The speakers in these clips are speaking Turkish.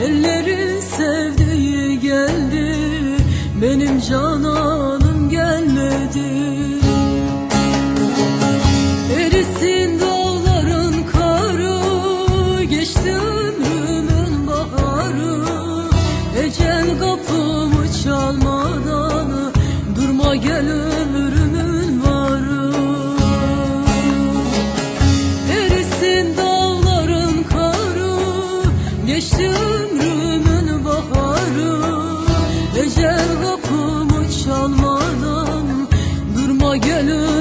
Ellerin sevdiği geldi Benim cananım gelmedi. Erisin dağların karı Geçti ömrümün baharı. Ecel kapımı çalmadan Durma gel Durma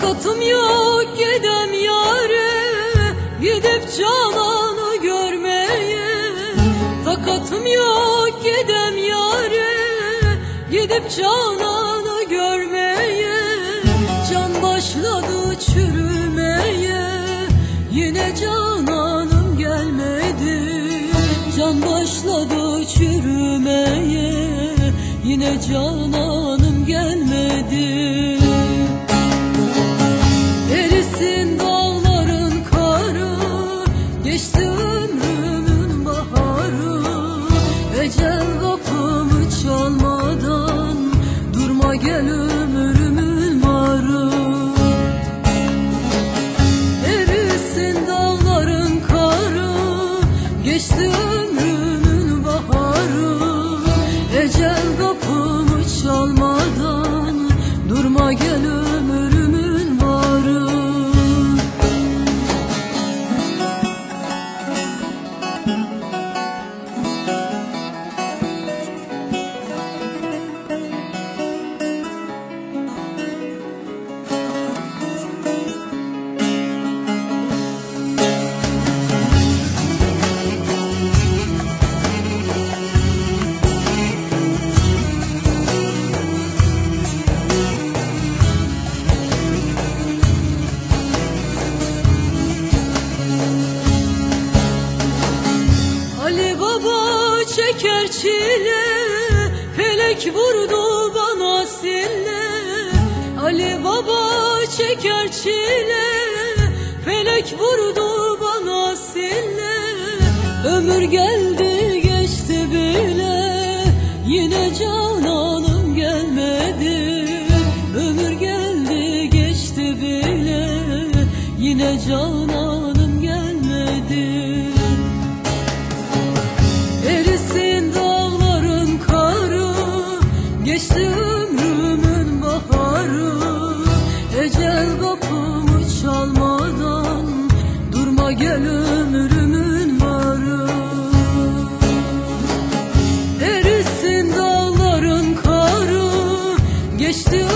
Takatım yok gidem yare Gidip cananı görmeye Takatım yok gidem yare Gidip cananı görmeye Can başladı çürümeye Yine cananım gelmedi. Can başladı çürümeye Yine cananım Ecel kapımı çile Felek vurdu bana sille. Ali Baba çeker çile Felek vurdu bana sille. Ömür geldi geçti bile Yine cananım gelmedi. Ömür geldi geçti bile Yine cananım Durma gel ömrümün varı. Geçti